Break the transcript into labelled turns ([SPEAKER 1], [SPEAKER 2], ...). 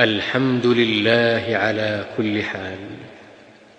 [SPEAKER 1] الحمد لله على كل حال.